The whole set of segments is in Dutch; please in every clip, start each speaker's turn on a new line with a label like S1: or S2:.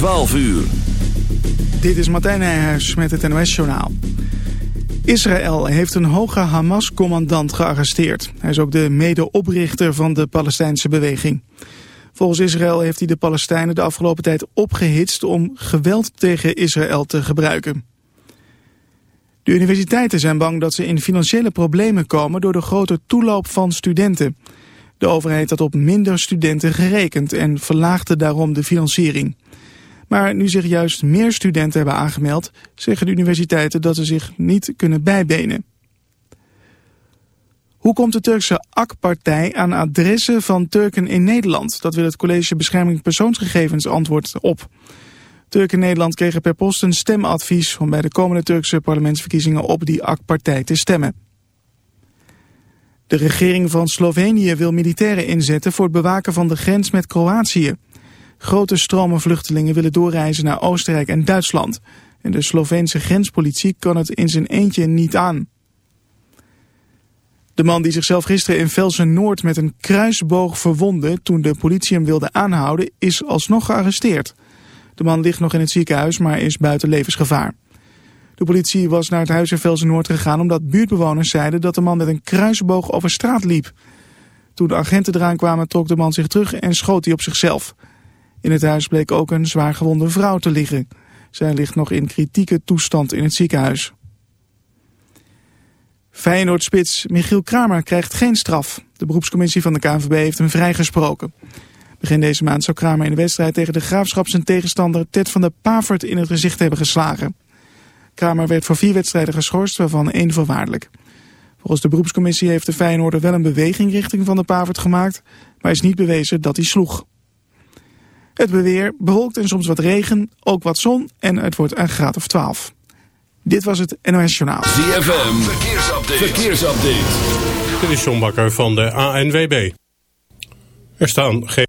S1: 12 uur.
S2: Dit is Martijn Nijhuis met het NOS-journaal. Israël heeft een hoge Hamas-commandant gearresteerd. Hij is ook de medeoprichter van de Palestijnse beweging. Volgens Israël heeft hij de Palestijnen de afgelopen tijd opgehitst om geweld tegen Israël te gebruiken. De universiteiten zijn bang dat ze in financiële problemen komen door de grote toeloop van studenten. De overheid had op minder studenten gerekend en verlaagde daarom de financiering. Maar nu zich juist meer studenten hebben aangemeld, zeggen de universiteiten dat ze zich niet kunnen bijbenen. Hoe komt de Turkse AK-partij aan adressen van Turken in Nederland? Dat wil het College Bescherming Persoonsgegevens antwoord op. Turken in Nederland kregen per post een stemadvies om bij de komende Turkse parlementsverkiezingen op die AK-partij te stemmen. De regering van Slovenië wil militairen inzetten voor het bewaken van de grens met Kroatië. Grote stromen vluchtelingen willen doorreizen naar Oostenrijk en Duitsland. En de Sloveense grenspolitie kan het in zijn eentje niet aan. De man die zichzelf gisteren in Velsen-Noord met een kruisboog verwonde toen de politie hem wilde aanhouden, is alsnog gearresteerd. De man ligt nog in het ziekenhuis, maar is buiten levensgevaar. De politie was naar het huis in Velsen-Noord gegaan omdat buurtbewoners zeiden dat de man met een kruisboog over straat liep. Toen de agenten eraan kwamen trok de man zich terug en schoot hij op zichzelf. In het huis bleek ook een zwaar gewonde vrouw te liggen. Zij ligt nog in kritieke toestand in het ziekenhuis. Feyenoordspits Michiel Kramer krijgt geen straf. De beroepscommissie van de KNVB heeft hem vrijgesproken. Begin deze maand zou Kramer in de wedstrijd tegen de Graafschap zijn tegenstander Ted van der Pavert in het gezicht hebben geslagen. Kramer werd voor vier wedstrijden geschorst, waarvan één voorwaardelijk. Volgens de beroepscommissie heeft de Feyenoorder wel een beweging richting van de Pavert gemaakt, maar is niet bewezen dat hij sloeg. Het beweer bewolkt en soms wat regen, ook wat zon en het wordt een graad of 12. Dit was het NOS Journaal.
S1: ZFM, verkeersupdate. verkeersupdate.
S3: Dit is John Bakker van de ANWB. Er staan geen...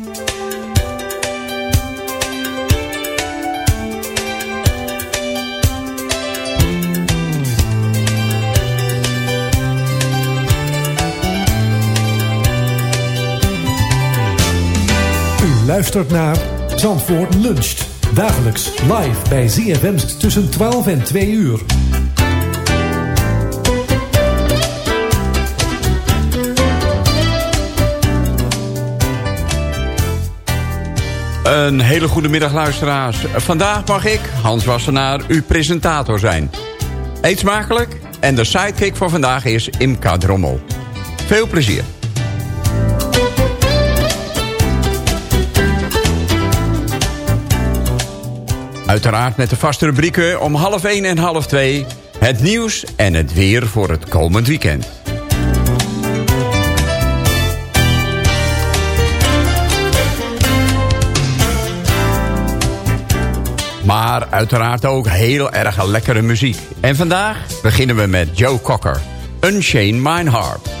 S4: Luistert naar Zandvoort Luncht. Dagelijks live bij ZFM tussen 12 en 2 uur.
S5: Een hele goede middag luisteraars. Vandaag mag ik, Hans Wassenaar, uw presentator zijn. Eet smakelijk en de sidekick voor vandaag is Imka Drommel. Veel plezier. Uiteraard met de vaste rubrieken om half 1 en half 2. Het nieuws en het weer voor het komend weekend. Maar uiteraard ook heel erg lekkere muziek. En vandaag beginnen we met Joe Cocker, Unchain Mine Harp.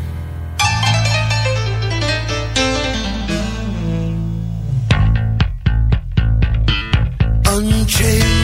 S6: change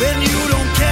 S6: when you don't care.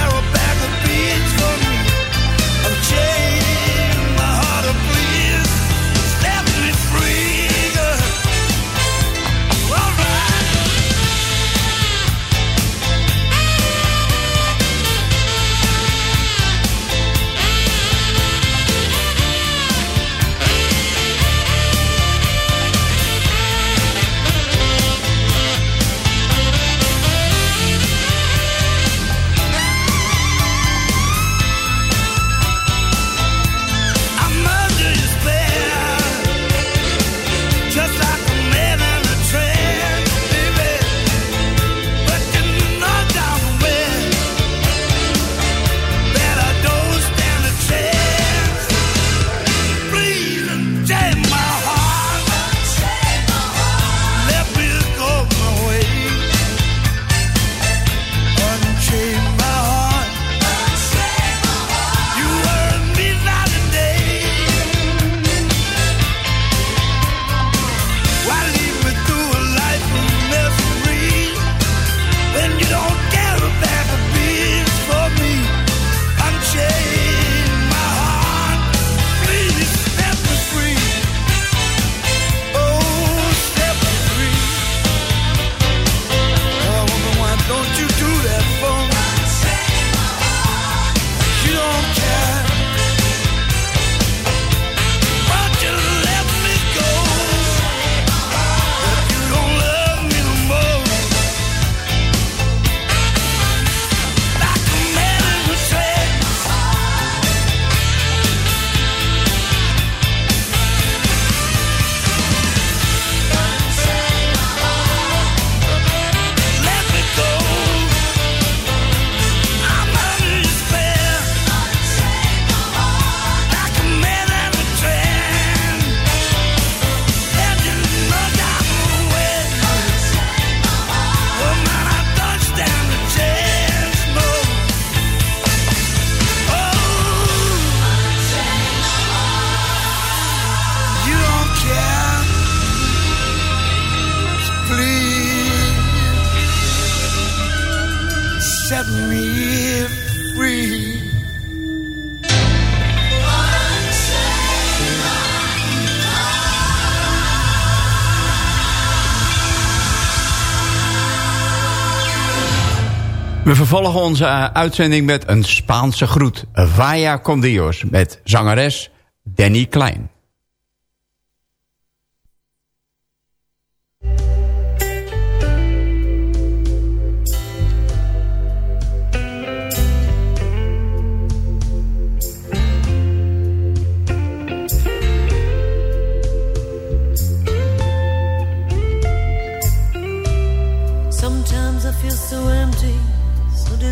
S5: Volg onze eh, uitzending met een Spaanse groet. Vaya con Dios met zangeres Danny Klein.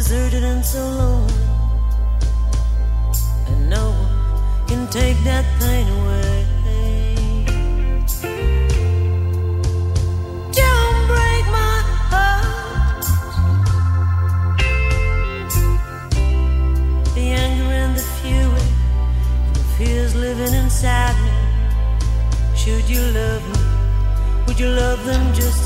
S7: deserted and so lonely. And no one can take that pain away. fears living inside me. Should you love me? Would you love them just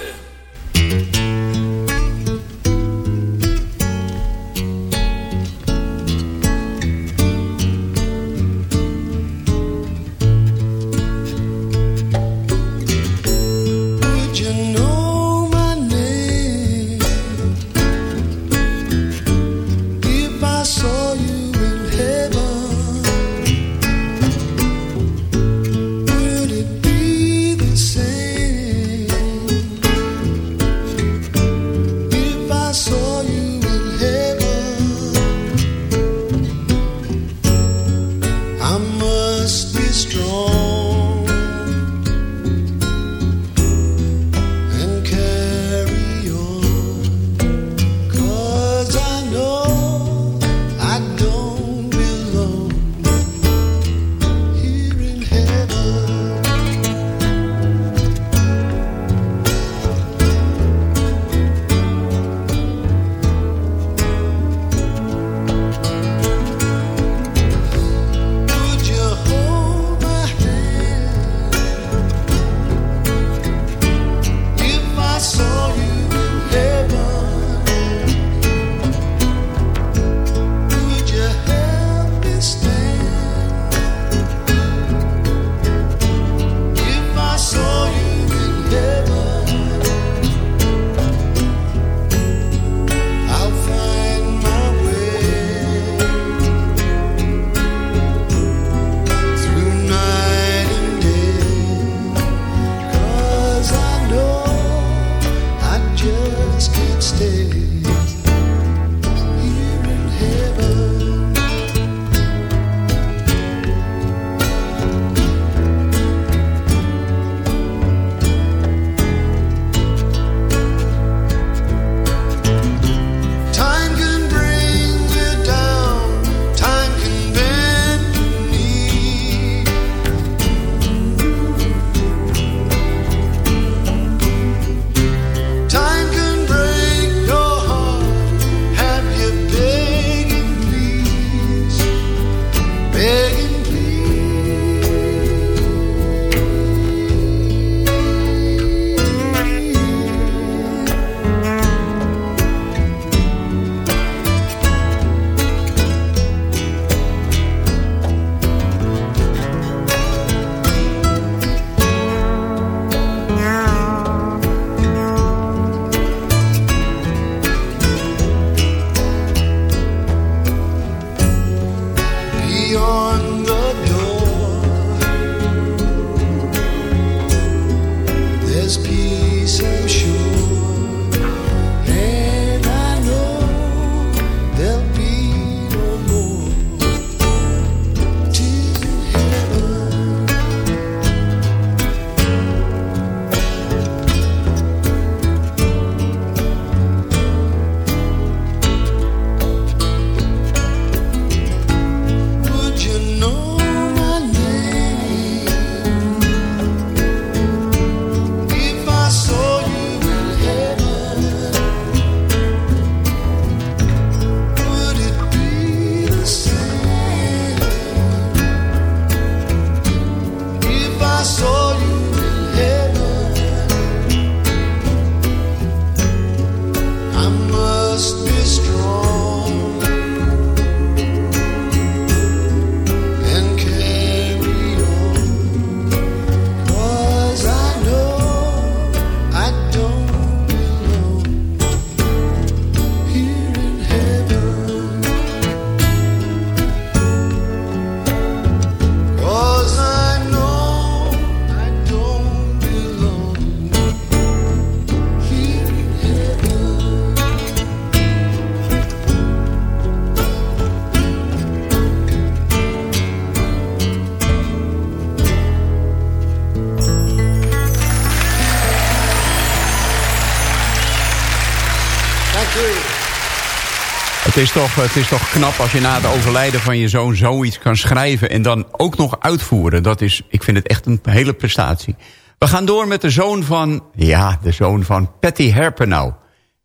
S5: Is, toch, het is toch knap als je na het overlijden van je zoon zoiets kan schrijven... en dan ook nog uitvoeren. Dat is, ik vind het echt een hele prestatie. We gaan door met de zoon van... Ja, de zoon van Patty Herpenau.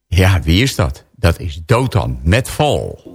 S5: Ja, wie is dat? Dat is Dotan met Val.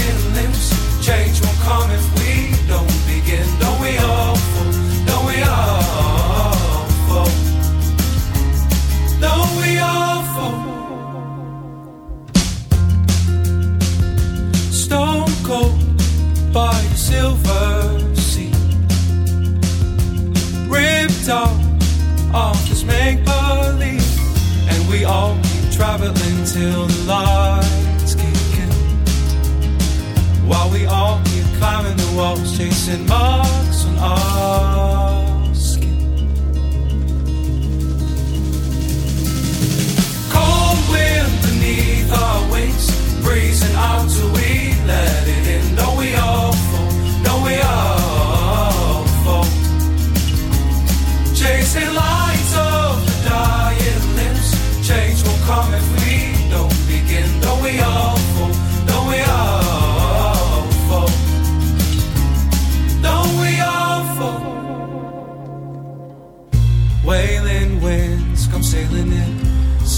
S8: traveling till the lights kick in. While we all keep climbing the walls, chasing marks on our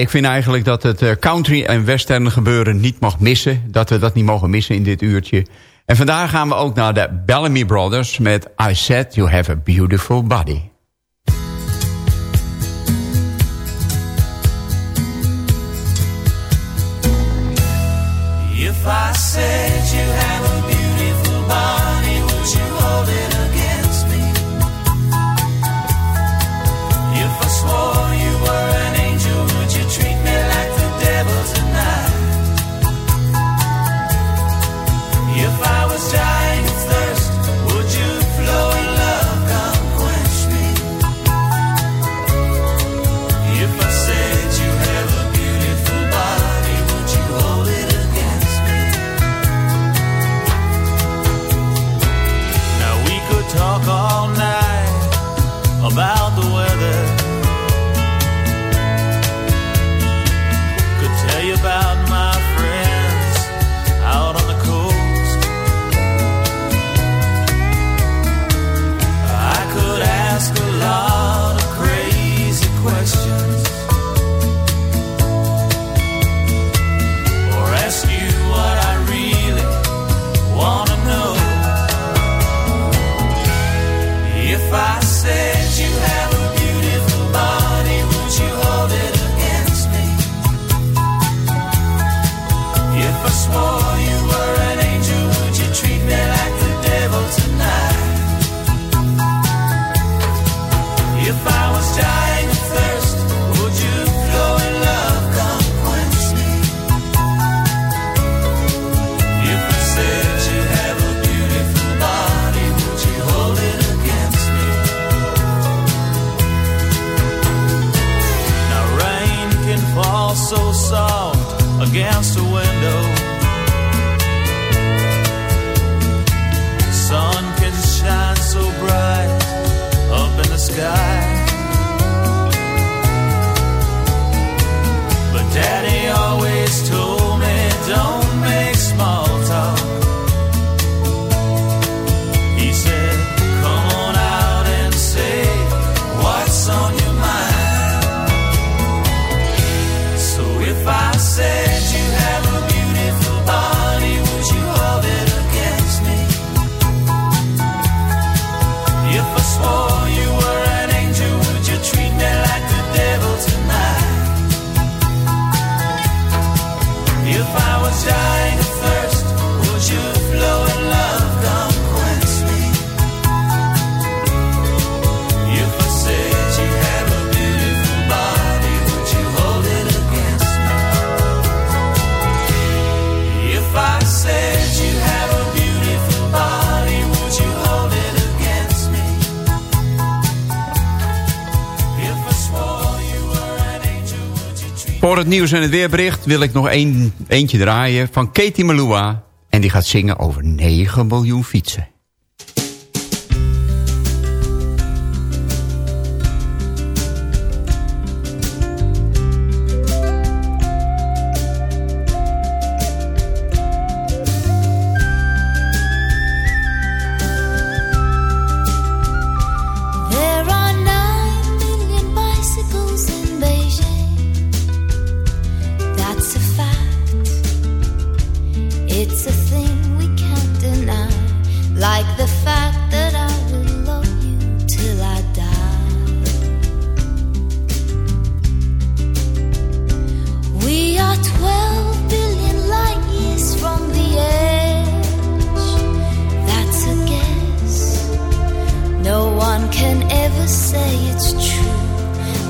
S5: Ik vind eigenlijk dat het eh, country en western gebeuren niet mag missen. Dat we dat niet mogen missen in dit uurtje. En vandaag gaan we ook naar de Bellamy Brothers met I Said You Have a Beautiful Body.
S8: If I said you
S5: het nieuws en het weerbericht wil ik nog een, eentje draaien van Katie Melua. En die gaat zingen over 9 miljoen fietsen.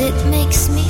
S9: It makes me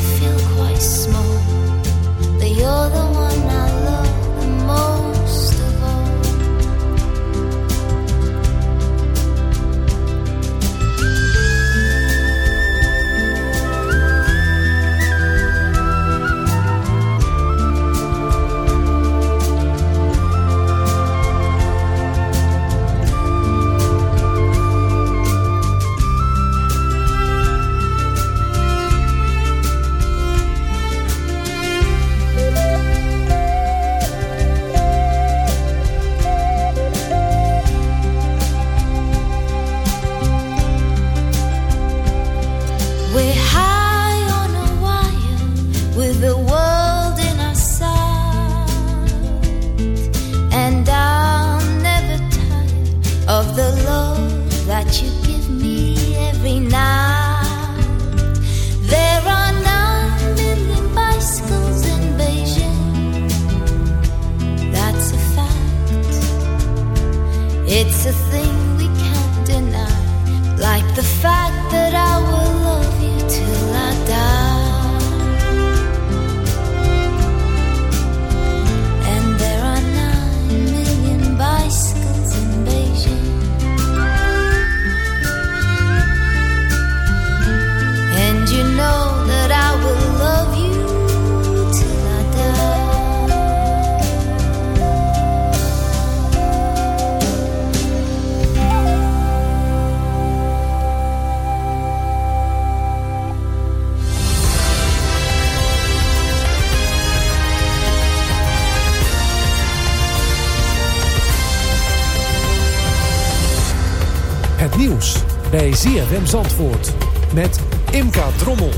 S4: ZFM Zandvoort met Imka Drommel.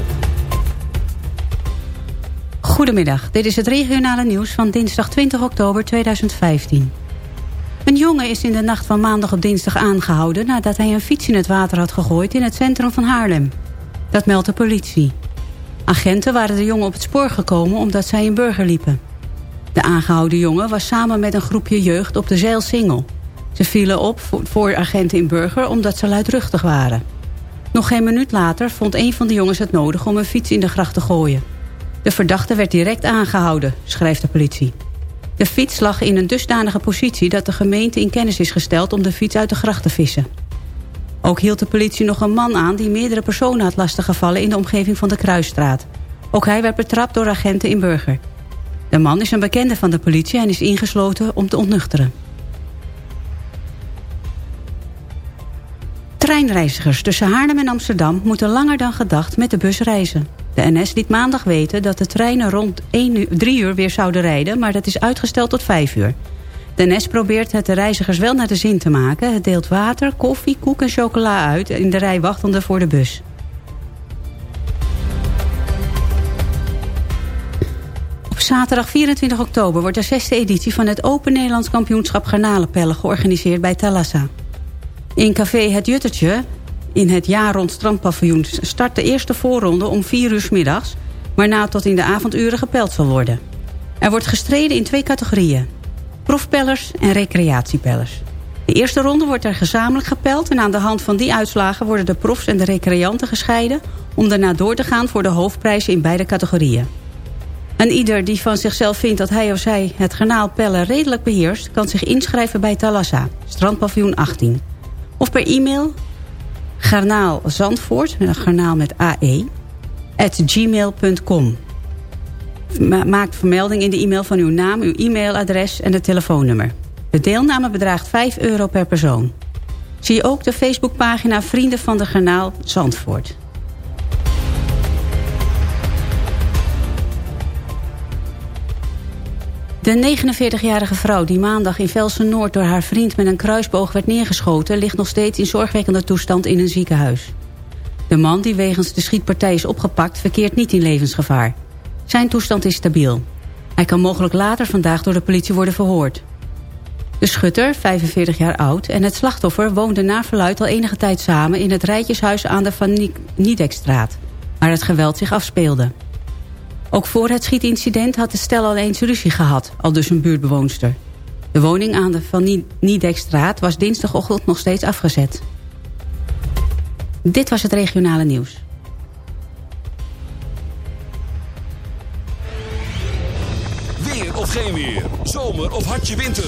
S10: Goedemiddag, dit is het regionale nieuws van dinsdag 20 oktober 2015. Een jongen is in de nacht van maandag op dinsdag aangehouden... nadat hij een fiets in het water had gegooid in het centrum van Haarlem. Dat meldt de politie. Agenten waren de jongen op het spoor gekomen omdat zij in burger liepen. De aangehouden jongen was samen met een groepje jeugd op de Zeilsingel. Ze vielen op voor- voor agenten in burger omdat ze luidruchtig waren. Nog geen minuut later vond een van de jongens het nodig om een fiets in de gracht te gooien. De verdachte werd direct aangehouden, schrijft de politie. De fiets lag in een dusdanige positie dat de gemeente in kennis is gesteld om de fiets uit de gracht te vissen. Ook hield de politie nog een man aan die meerdere personen had lastiggevallen in de omgeving van de Kruisstraat. Ook hij werd betrapt door agenten in Burger. De man is een bekende van de politie en is ingesloten om te ontnuchteren. Treinreizigers tussen Haarlem en Amsterdam moeten langer dan gedacht met de bus reizen. De NS liet maandag weten dat de treinen rond 1 uur, 3 uur weer zouden rijden... maar dat is uitgesteld tot 5 uur. De NS probeert het de reizigers wel naar de zin te maken. Het deelt water, koffie, koek en chocola uit... in de rij wachtende voor de bus. Op zaterdag 24 oktober wordt de zesde editie... van het Open Nederlands Kampioenschap Garnalenpellen... georganiseerd bij Talassa. In café Het Juttertje In het jaar rond strandpaviljoen start de eerste voorronde om 4 uur 's middags... waarna tot in de avonduren gepeld zal worden. Er wordt gestreden in twee categorieën. Profpellers en recreatiepellers. De eerste ronde wordt er gezamenlijk gepeld... en aan de hand van die uitslagen worden de profs en de recreanten gescheiden... om daarna door te gaan voor de hoofdprijzen in beide categorieën. En ieder die van zichzelf vindt dat hij of zij het garnaal pellen redelijk beheerst... kan zich inschrijven bij Talassa, strandpaviljoen 18. Of per e-mail garnaalzandvoort, met een garnaal met AE, at gmail.com. Ma maak vermelding in de e-mail van uw naam, uw e-mailadres en het telefoonnummer. De deelname bedraagt 5 euro per persoon. Zie ook de Facebookpagina Vrienden van de Garnaal Zandvoort. De 49-jarige vrouw die maandag in Velsen-Noord door haar vriend met een kruisboog werd neergeschoten... ligt nog steeds in zorgwekkende toestand in een ziekenhuis. De man die wegens de schietpartij is opgepakt verkeert niet in levensgevaar. Zijn toestand is stabiel. Hij kan mogelijk later vandaag door de politie worden verhoord. De schutter, 45 jaar oud, en het slachtoffer woonden na verluid al enige tijd samen... in het rijtjeshuis aan de Van Niedekstraat, waar het geweld zich afspeelde. Ook voor het schietincident had de stel al eens ruzie gehad, al dus een buurtbewoonster. De woning aan de Van Niedekstraat was dinsdagochtend nog steeds afgezet. Dit was het regionale nieuws.
S1: Weer of geen weer. Zomer of hartje winter.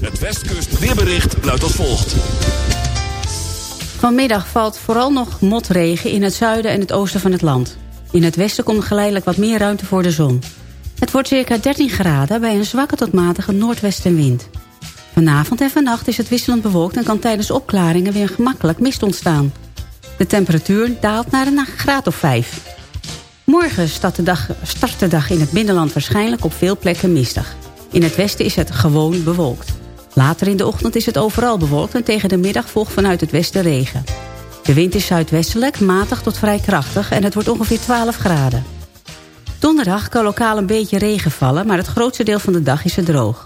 S1: Het Westkust weerbericht luidt als volgt.
S10: Vanmiddag valt vooral nog motregen in het zuiden en het oosten van het land. In het westen komt geleidelijk wat meer ruimte voor de zon. Het wordt circa 13 graden bij een zwakke tot matige noordwestenwind. Vanavond en vannacht is het wisselend bewolkt... en kan tijdens opklaringen weer gemakkelijk mist ontstaan. De temperatuur daalt naar een graad of 5. Morgen start de, dag, start de dag in het binnenland waarschijnlijk op veel plekken mistig. In het westen is het gewoon bewolkt. Later in de ochtend is het overal bewolkt... en tegen de middag volgt vanuit het westen regen. De wind is zuidwestelijk, matig tot vrij krachtig... en het wordt ongeveer 12 graden. Donderdag kan lokaal een beetje regen vallen... maar het grootste deel van de dag is het droog.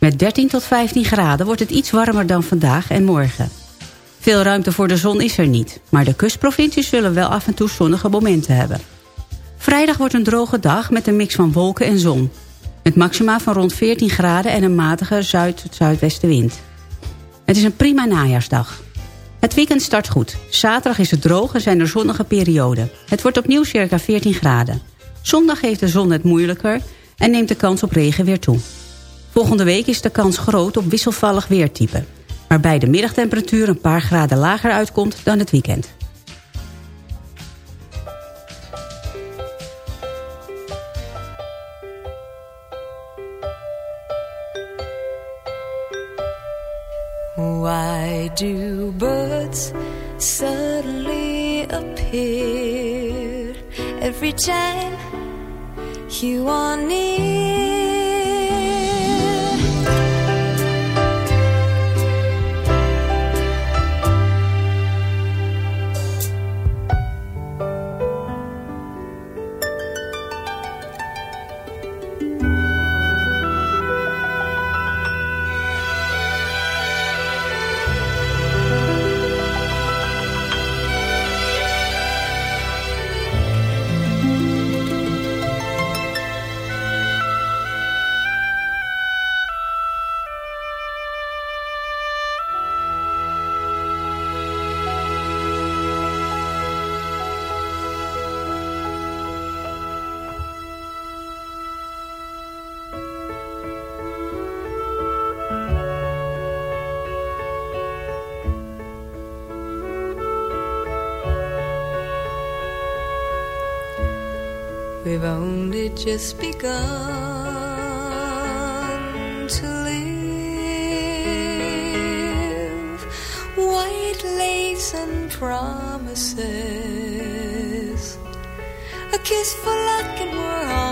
S10: Met 13 tot 15 graden wordt het iets warmer dan vandaag en morgen. Veel ruimte voor de zon is er niet... maar de kustprovincies zullen wel af en toe zonnige momenten hebben. Vrijdag wordt een droge dag met een mix van wolken en zon. Met maxima van rond 14 graden en een matige zuid-zuidwestenwind. Het is een prima najaarsdag. Het weekend start goed. Zaterdag is het droog en zijn er zonnige perioden. Het wordt opnieuw circa 14 graden. Zondag heeft de zon het moeilijker en neemt de kans op regen weer toe. Volgende week is de kans groot op wisselvallig weertype. Waarbij de middagtemperatuur een paar graden lager uitkomt dan het weekend.
S11: Why do birds suddenly appear every time you are near? Just begun to live. White lace and promises. A kiss for luck and we're on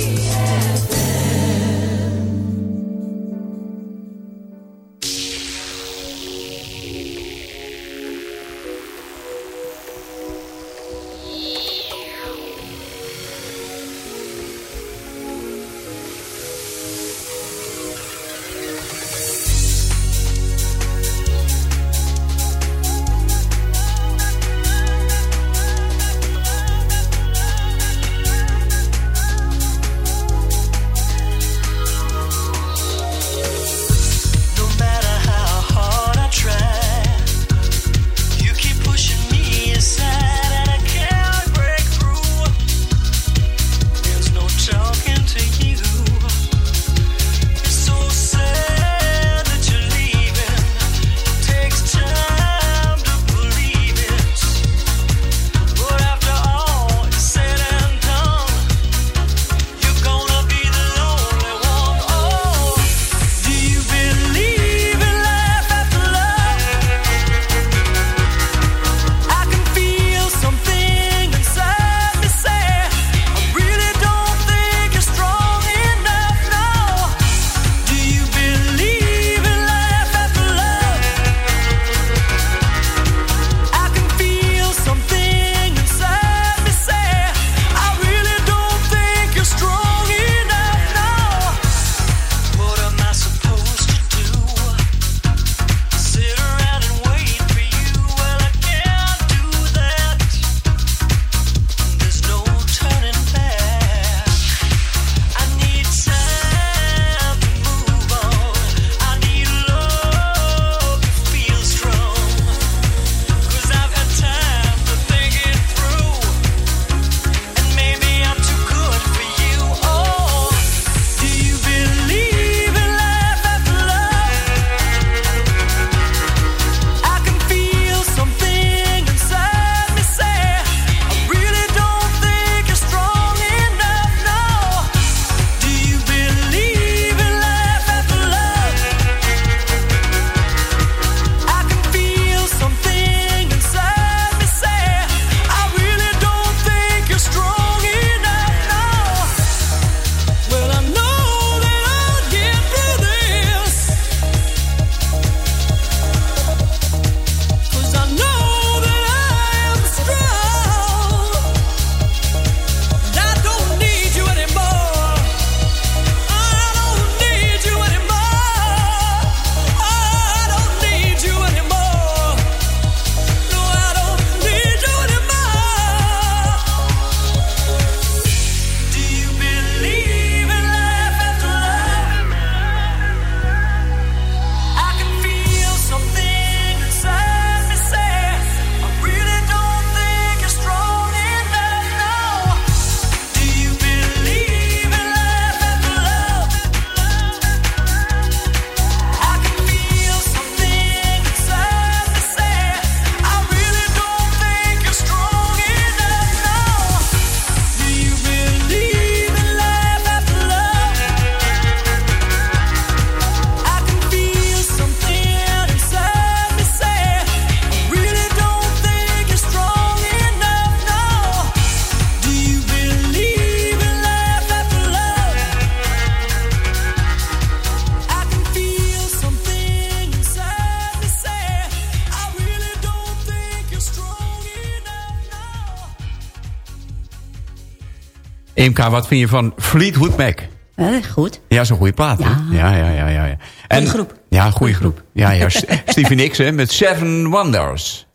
S11: Imka, wat vind je van Fleetwood Mac?
S10: Eh, goed.
S11: Ja, zo'n goede plaat. Ja. ja. Ja, ja, ja. En,
S10: groep.
S11: Ja, goede groep. Ja, ja. Stevie Nicks hè, met Seven Wonders.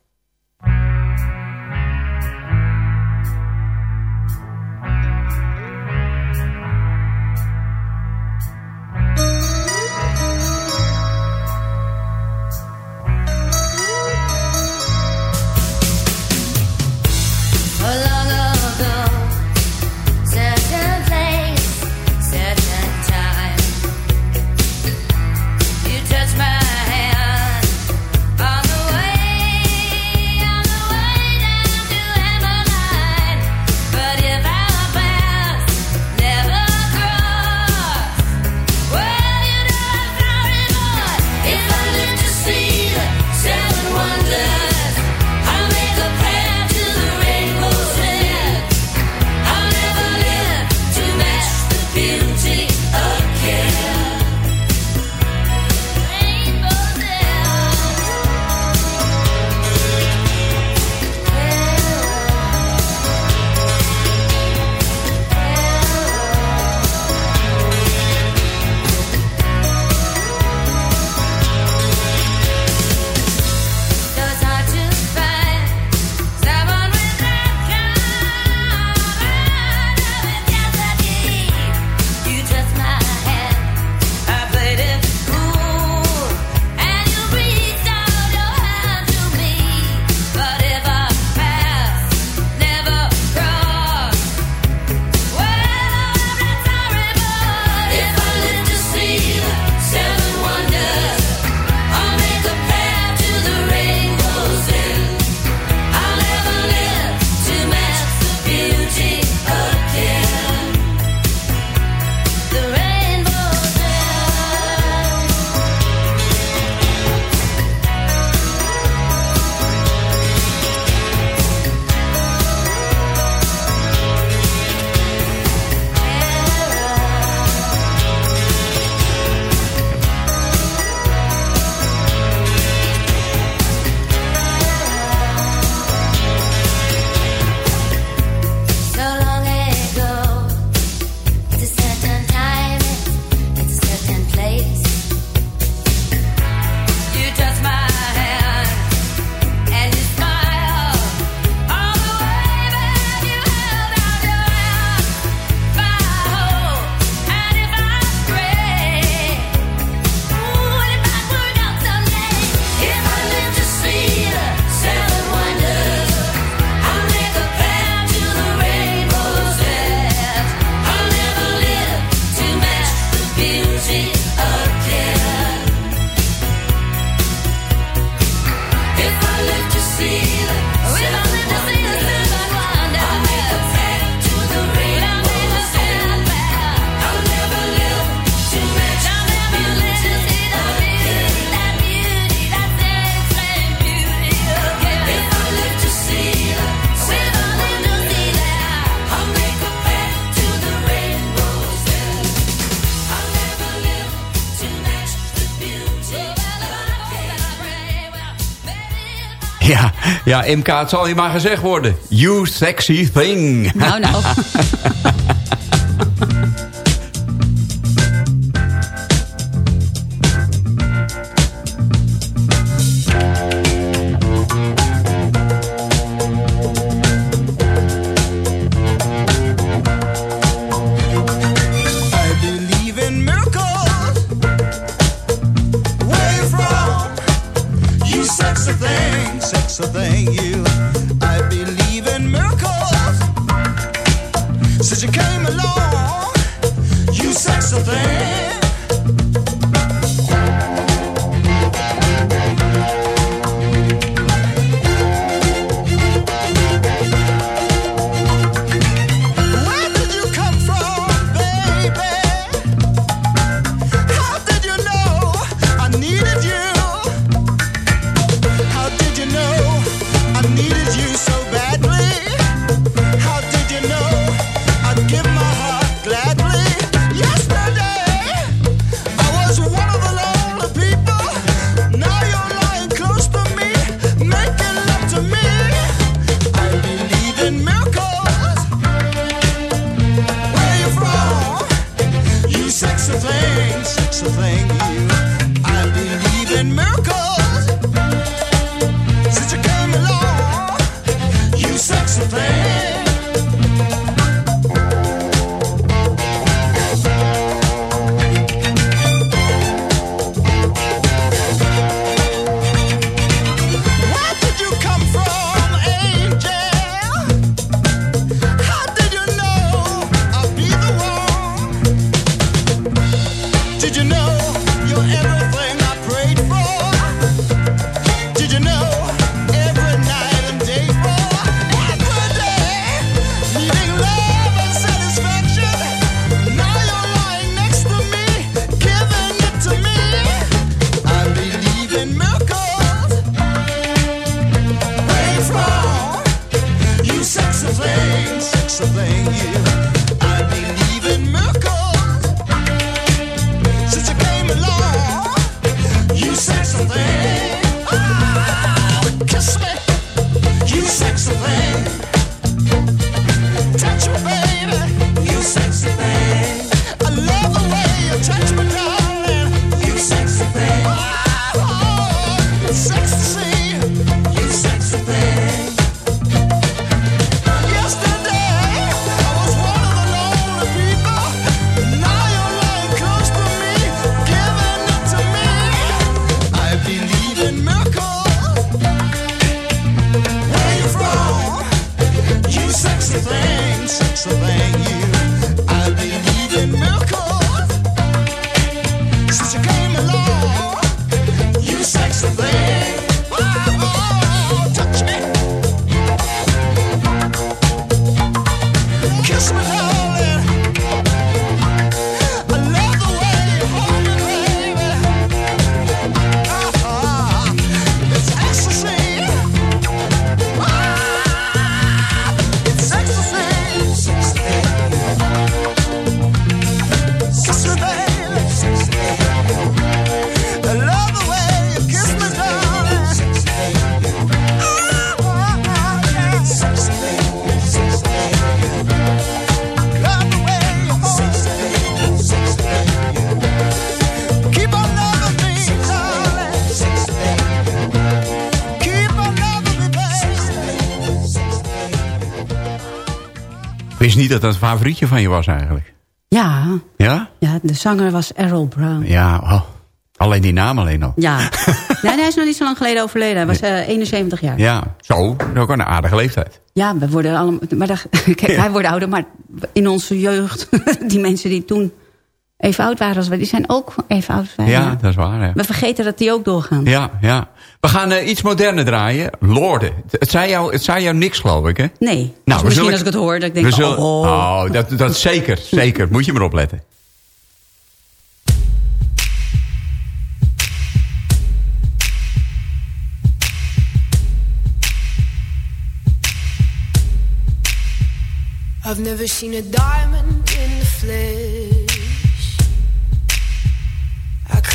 S11: MK, het zal je maar gezegd worden. You sexy thing.
S10: Nou, nou.
S5: dat dat een favorietje van je was eigenlijk.
S10: Ja.
S5: Ja?
S10: Ja, de zanger was Errol Brown.
S5: Ja, oh. alleen die naam alleen al.
S10: Ja. nee, hij is nog niet zo lang geleden overleden. Hij was 71 eh, jaar.
S5: Ja, zo. Ook een aardige leeftijd.
S10: Ja, we worden allemaal... Maar kijk, wij worden ouder, maar in onze jeugd... die mensen die toen even oud waren als. Die zijn ook even oud.
S5: Ja, dat is waar.
S10: We vergeten dat die ook doorgaan.
S5: Ja, ja. We gaan eh, iets moderner draaien. Lorde. Het zei, jou, het zei jou niks, geloof ik, hè?
S10: Nee.
S5: Nou,
S10: dus misschien als ik het hoor, dat ik denk,
S5: ik oh,
S10: oh.
S5: oh, dat, dat zeker, zeker. Moet je maar opletten.
S12: I've never seen a diamond in the flesh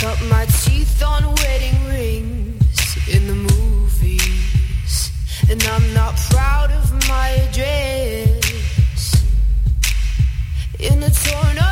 S12: cut my teeth on wedding rings in the movies, and I'm not proud of my address in torn up.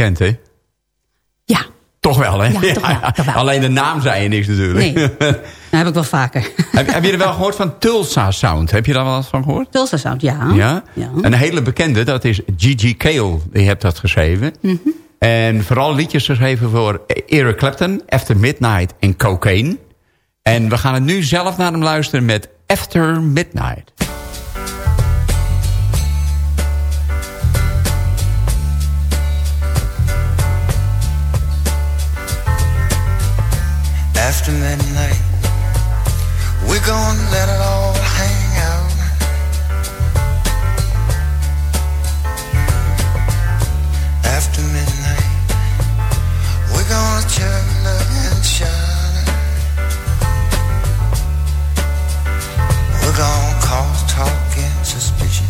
S5: Bekend, hè?
S10: Ja.
S5: Toch wel, hè?
S10: Ja, toch wel, toch wel.
S5: Alleen de naam zei je niks natuurlijk.
S10: Nee. Dat heb ik wel vaker.
S5: heb, heb je er wel gehoord van Tulsa Sound? Heb je daar wel eens van gehoord?
S10: Tulsa Sound, ja.
S5: Ja?
S10: Ja.
S5: Een hele bekende, dat is Gigi Cale. Die heeft dat geschreven.
S10: Mhm.
S5: En vooral liedjes geschreven voor Eric Clapton, After Midnight en Cocaine. En we gaan het nu zelf naar hem luisteren met After Midnight.
S13: After midnight, we're gonna let it all hang out. After midnight, we're gonna chill and shine. We're gonna cause talk and suspicion,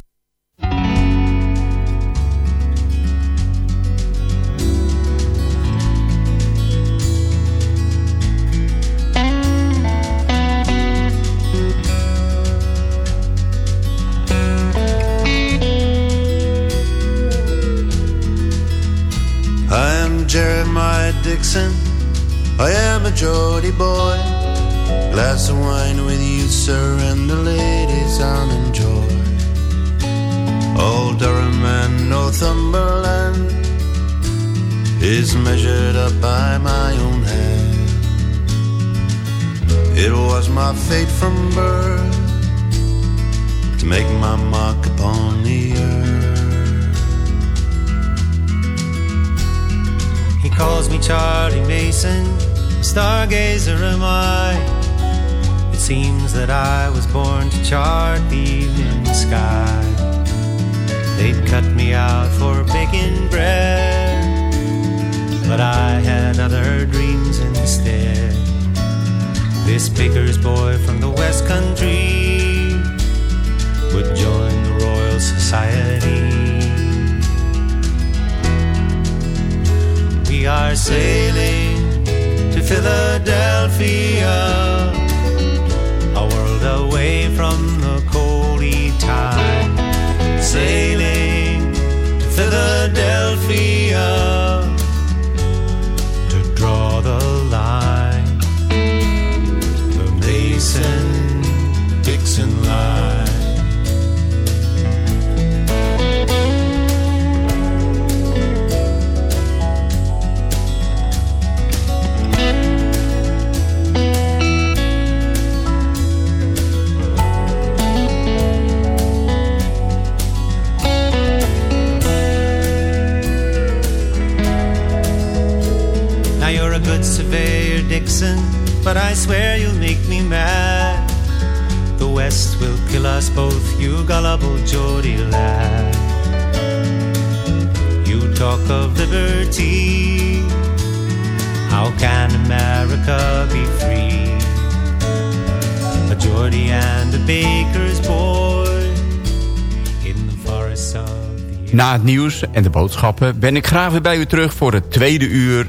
S5: Na het nieuws en de boodschappen ben ik graag weer bij u terug voor het tweede uur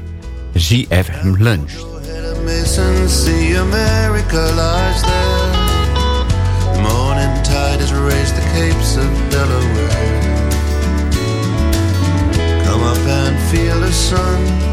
S5: ZFM Lunch.
S14: Mason, see America lies there. The morning tide has raised the capes of Delaware. Come up and feel the sun.